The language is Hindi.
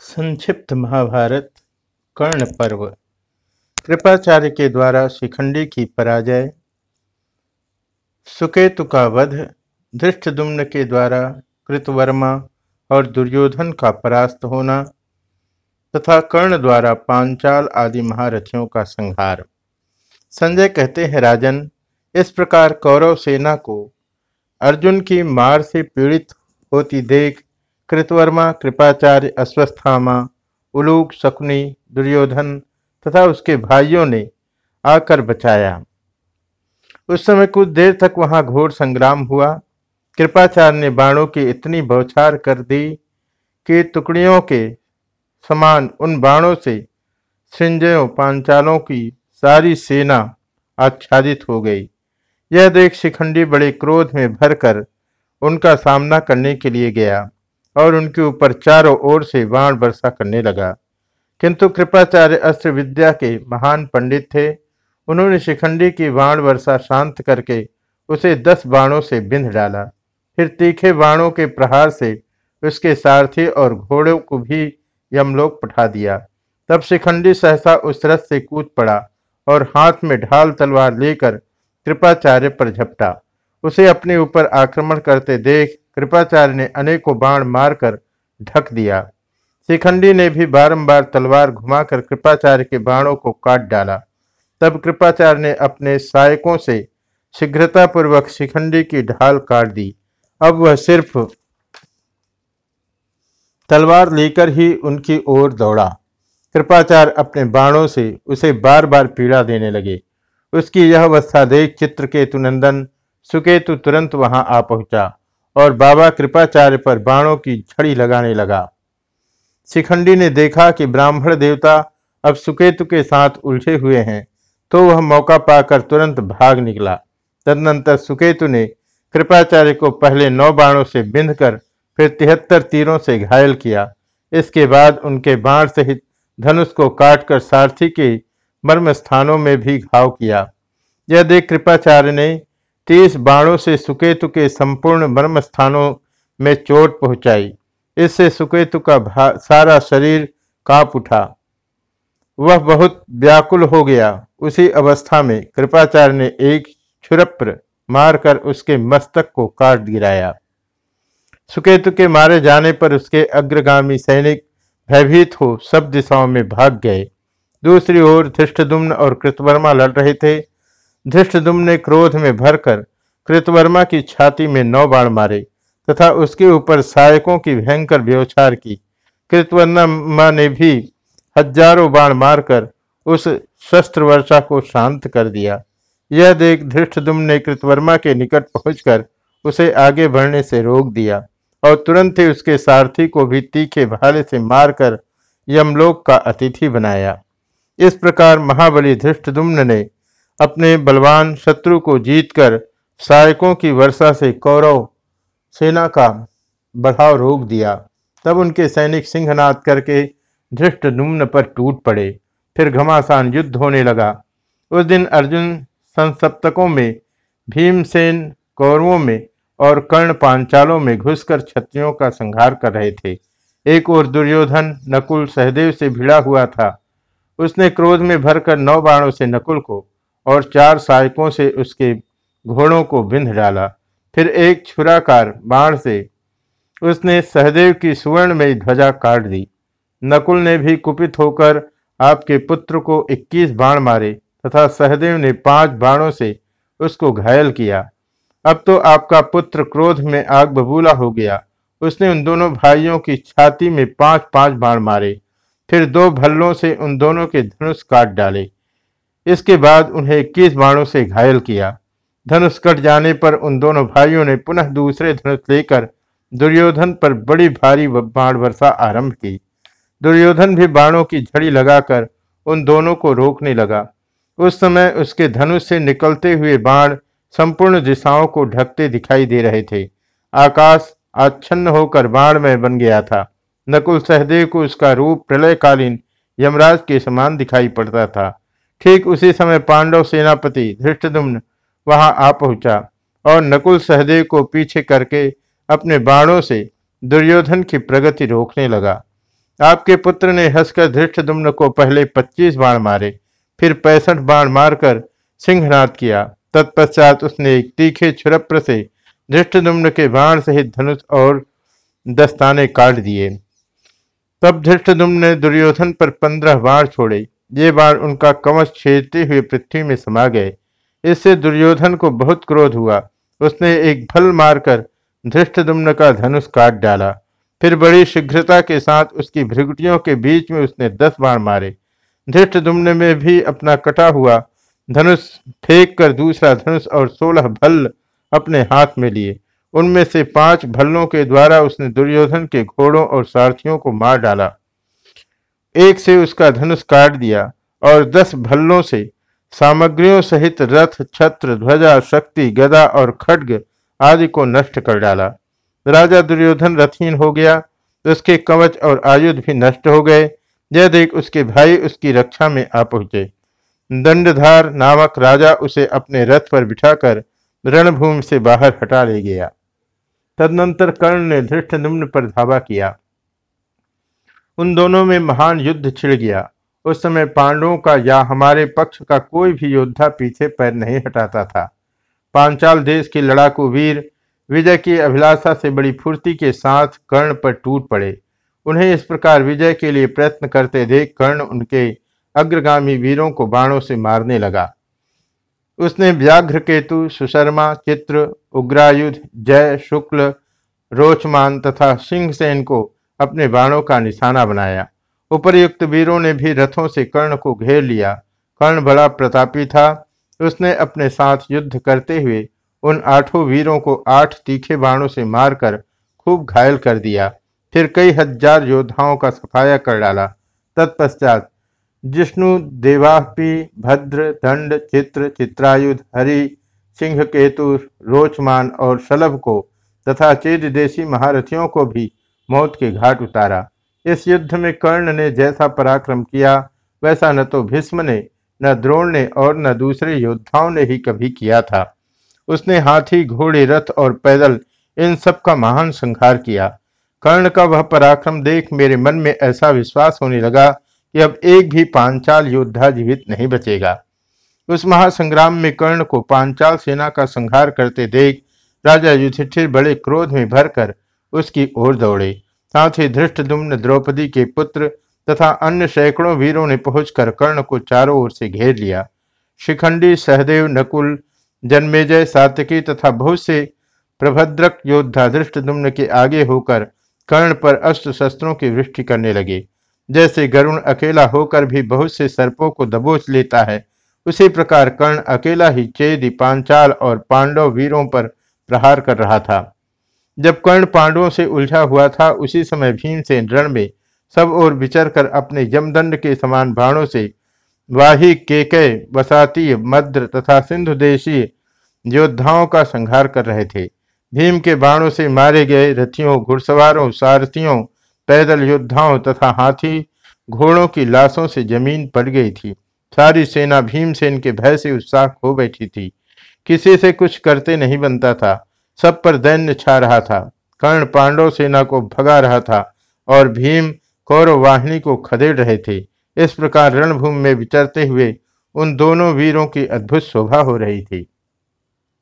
संक्षिप्त महाभारत, कर्ण पर्व। कृपाचार्य के द्वारा शिखंडी की पराजय, सुकेतु का वध धृष्टदुम्न के द्वारा कृतवर्मा और दुर्योधन का परास्त होना, तथा कर्ण द्वारा पांचाल आदि महारथियों का संहार। संजय कहते हैं, राजन, इस प्रकार कौरव सेना को अर्जुन की मार से पीड़ित होती देख कृतवर्मा, कृपाचार्य अश्वस्थामा उलूक शकुनी, दुर्योधन तथा उसके भाइयों ने आकर बचाया। उस समय कुछ देर तक वहाँ घोर संग्राम हुआ। कृपाचार्य ने बाणों की इतनी बौछार कर दी कि टुकड़ियों के समान उन बाणों से सिंजयों, पांचालों की सारी सेना आच्छादित हो गई। यह देख शिखंडी बड़े क्रोध में भरकर उनका सामना करने के लिए गया। और उनके ऊपर चारों ओर से बाण वर्षा करने लगा। किंतु कृपाचार्य अस्त्र विद्या के महान पंडित थे। उन्होंने शिखंडी की बाण वर्षा शांत करके उसे दस बाणों से बिंध डाला। फिर तीखे बाणों के प्रहार से उसके सारथी और घोड़ों को भी यमलोक पठा दिया। तब शिखंडी सहसा उस रथ से कूद पड़ा और हाथ में ढाल तलवार लेकर कृपाचार्य पर झपटा। उसे अपने ऊपर आक्रमण करते देख कृपाचार्य ने अनेकों बाण मारकर ढक दिया। शिखंडी ने भी बारंबार तलवार घुमाकर कृपाचार्य के बाणों को काट डाला। तब कृपाचार्य ने अपने सहायकों से शीघ्रतापूर्वक शिखंडी की ढाल काट दी। अब वह सिर्फ़ तलवार लेकर ही उनकी ओर दौड़ा। कृपाचार्य अपने बाणों से उसे बार बार पीड़ा देने लगे। उसकी यह अवस्था देख चित्रकेतु नंदन, सुकेतु तुरंत वहाँ आ पहुँचा। और बाबा कृपाचार्य पर बाणों की छड़ी लगाने लगा। शिखंडी ने देखा कि ब्राह्मण देवता अब सुकेतु के साथ उलझे हुए हैं तो वह मौका पाकर तुरंत भाग निकला। तदनंतर सुकेतु ने कृपाचार्य को पहले नौ बाणों से बिंध कर फिर तिहत्तर तीरों से घायल किया। इसके बाद उनके बाण सहित धनुष को काटकर सारथी के मर्म स्थानों में भी घाव किया। यह देख कृपाचार्य ने तीस बाणों से सुकेतु के संपूर्ण मर्म स्थानों में चोट पहुंचाई। इससे सुकेतु का सारा शरीर काँप उठा। वह बहुत व्याकुल हो गया। उसी अवस्था में कृपाचार्य ने एक छुरप्र मारकर उसके मस्तक को काट गिराया। सुकेतु के मारे जाने पर उसके अग्रगामी सैनिक भयभीत हो सब दिशाओं में भाग गए। दूसरी ओर धृष्टदुम्न और कृतवर्मा लड़ रहे थे। धृष्टदुम ने क्रोध में भरकर कृतवर्मा की छाती में नौ बाण मारे, तथा उसके ऊपर सहायकों की भयंकर व्यवचार की। कृतवर्मा ने भी हज़ारों बाण मारकर उस शस्त्र वर्षा को शांत कर दिया। यह देख धृष्टदुम ने कृतवर्मा के निकट पहुंचकर उसे आगे बढ़ने से रोक दिया, और तुरंत ही उसके सारथी को भी तीखे भाले से मारकर यमलोक का अतिथि बनाया। इस प्रकार महाबली धृष्टदुम्न ने अपने बलवान शत्रु को जीतकर सहायकों की वर्षा से कौरव सेना का बढ़ाव रोक दिया। तब उनके सैनिक सिंहनाद करके धृष्ट नुम्न पर टूट पड़े। फिर घमासान युद्ध होने लगा। उस दिन अर्जुन संसप्तकों में, भीमसेन कौरवों में और कर्ण पांचालों में घुसकर क्षत्रियों का संहार कर रहे थे। एक और दुर्योधन नकुल सहदेव से भिड़ा हुआ था। उसने क्रोध में भरकर नौ बाणों से नकुल को और चार सहायकों से उसके घोड़ों को बिंध डाला। फिर एक छुराकार बाण से उसने सहदेव की सुवर्ण में ध्वजा काट दी। नकुल ने भी कुपित होकर आपके पुत्र को 21 बाण मारे तथा सहदेव ने पाँच बाणों से उसको घायल किया। अब तो आपका पुत्र क्रोध में आग बबूला हो गया। उसने उन दोनों भाइयों की छाती में पाँच पाँच बाण मारे। फिर दो भल्लों से उन दोनों के धनुष काट डाले। इसके बाद उन्हें इक्कीस बाणों से घायल किया। धनुष कट जाने पर उन दोनों भाइयों ने पुनः दूसरे धनुष लेकर दुर्योधन पर बड़ी भारी बाण वर्षा आरंभ की। दुर्योधन भी बाणों की झड़ी लगाकर उन दोनों को रोकने लगा। उस समय उसके धनुष से निकलते हुए बाण संपूर्ण दिशाओं को ढकते दिखाई दे रहे थे। आकाश आच्छन्न होकर बाण में बन गया था। नकुल सहदेव को उसका रूप प्रलयकालीन यमराज के समान दिखाई पड़ता था। ठीक उसी समय पांडव सेनापति धृष्टदुम्न वहाँ आ पहुँचा और नकुल सहदेव को पीछे करके अपने बाणों से दुर्योधन की प्रगति रोकने लगा। आपके पुत्र ने हंसकर धृष्टदुम्न को पहले पच्चीस बाण मारे, फिर पैंसठ बाण मारकर सिंहनाद किया। तत्पश्चात उसने एक तीखे छुरप्र से धृष्टदुम्न के बाण सहित धनुष और दस्ताने काट दिए। तब धृष्टदुम्न ने दुर्योधन पर पंद्रह बाण छोड़े। ये बार उनका कवच छेदते हुए पृथ्वी में समा गए। इससे दुर्योधन को बहुत क्रोध हुआ। उसने एक फल मारकर धृष्टदुम्न का धनुष काट डाला। फिर बड़ी शीघ्रता के साथ उसकी भृगुटियों के बीच में उसने दस बाण मारे। धृष्टदुम्न में भी अपना कटा हुआ धनुष फेंक कर दूसरा धनुष और सोलह भल्ल अपने हाथ में लिए। उनमें से पाँच भल्लों के द्वारा उसने दुर्योधन के घोड़ों और सारथियों को मार डाला। एक से उसका धनुष काट दिया और दस भल्लों से, सामग्रियों सहित रथ, छत्र, ध्वजा, शक्ति, गदा और खड्ग आदि को नष्ट कर डाला। राजा दुर्योधन रथहीन हो गया। उसके कवच और आयुध भी नष्ट हो गए। यह देख उसके भाई उसकी रक्षा में आ पहुँचे। दंडधार नामक राजा उसे अपने रथ पर बिठाकर रणभूमि से बाहर हटा ले गया। तदनंतर कर्ण ने धृष्ट निम्न पर धावा किया। उन दोनों में महान युद्ध छिड़ गया। उस समय पांडवों का या हमारे पक्ष का कोई भी योद्धा पीछे पैर नहीं हटाता था। पांचाल देश के लड़ाकू वीर विजय की अभिलाषा से बड़ी फुर्ती के साथ कर्ण पर टूट पड़े। उन्हें इस प्रकार विजय के लिए प्रयत्न करते देख कर्ण उनके अग्रगामी वीरों को बाणों से मारने लगा। उसने व्याघ्र केतु, सुशर्मा, चित्र, उग्रायुध, जय, शुक्ल, रोचमान तथा सिंहसेन को अपने बाणों का निशाना बनाया। उपर्युक्त वीरों ने भी रथों से कर्ण को घेर लिया। कर्ण बड़ा प्रतापी था। उसने अपने साथ युद्ध करते हुए उन आठों वीरों को आठ तीखे बाणों से मारकर खूब घायल कर दिया। फिर कई हज़ार योद्धाओं का सफाया कर डाला। तत्पश्चात जिष्णु, देवापी, भद्र, दंड, चित्र, चित्रायुध, हरि सिंह केतु रोचमान और शलभ को तथा चेद देशी महारथियों को भी मौत के घाट उतारा। इस युद्ध में कर्ण ने जैसा पराक्रम किया, वैसा न तो भीष्म ने, न द्रोण ने और न दूसरे योद्धाओं ने ही कभी किया था। उसने हाथी, घोड़े, रथ और पैदल इन सब का महान संहार किया। कर्ण का वह पराक्रम देख मेरे मन में ऐसा विश्वास होने लगा कि अब एक भी पांचाल योद्धा जीवित नहीं बचेगा। उस महासंग्राम में कर्ण को पांचाल सेना का संहार करते देख राजा युधिष्ठिर बड़े क्रोध में भरकर उसकी ओर दौड़े। साथ ही धृष्टदुम्न द्रौपदी के पुत्र तथा अन्य सैकड़ों वीरों ने पहुंचकर कर्ण को चारों ओर से घेर लिया। शिखंडी, सहदेव, नकुल, जन्मेजय सातकी तथा बहुत से प्रभद्रक योद्धा धृष्टदुम्न के आगे होकर कर्ण पर अस्त्र शस्त्रों की वृष्टि करने लगे। जैसे गरुण अकेला होकर भी बहुत से सर्पों को दबोच लेता है, उसी प्रकार कर्ण अकेला ही चेदी, पांचाल और पांडव वीरों पर प्रहार कर रहा था। जब कर्ण पांडवों से उलझा हुआ था, उसी समय भीमसेन रण में सब ओर विचर कर अपने यमदंड के समान बाणों से वाही केकय वसाती, मद्र तथा सिंधु देशीय योद्धाओं का संहार कर रहे थे। भीम के बाणों से मारे गए रथियों, घुड़सवारों, सारथियों, पैदल योद्धाओं तथा हाथी घोड़ों की लाशों से ज़मीन पड़ गई थी। सारी सेना भीमसेन के भय से उत्साह खो बैठी थी। किसी से कुछ करते नहीं बनता था। सब पर दैन्य छा रहा था। कर्ण पांडव सेना को भगा रहा था और भीम कौरव वाहिनी को खदेड़ रहे थे। इस प्रकार रणभूमि में विचरते हुए उन दोनों वीरों की अद्भुत शोभा हो रही थी।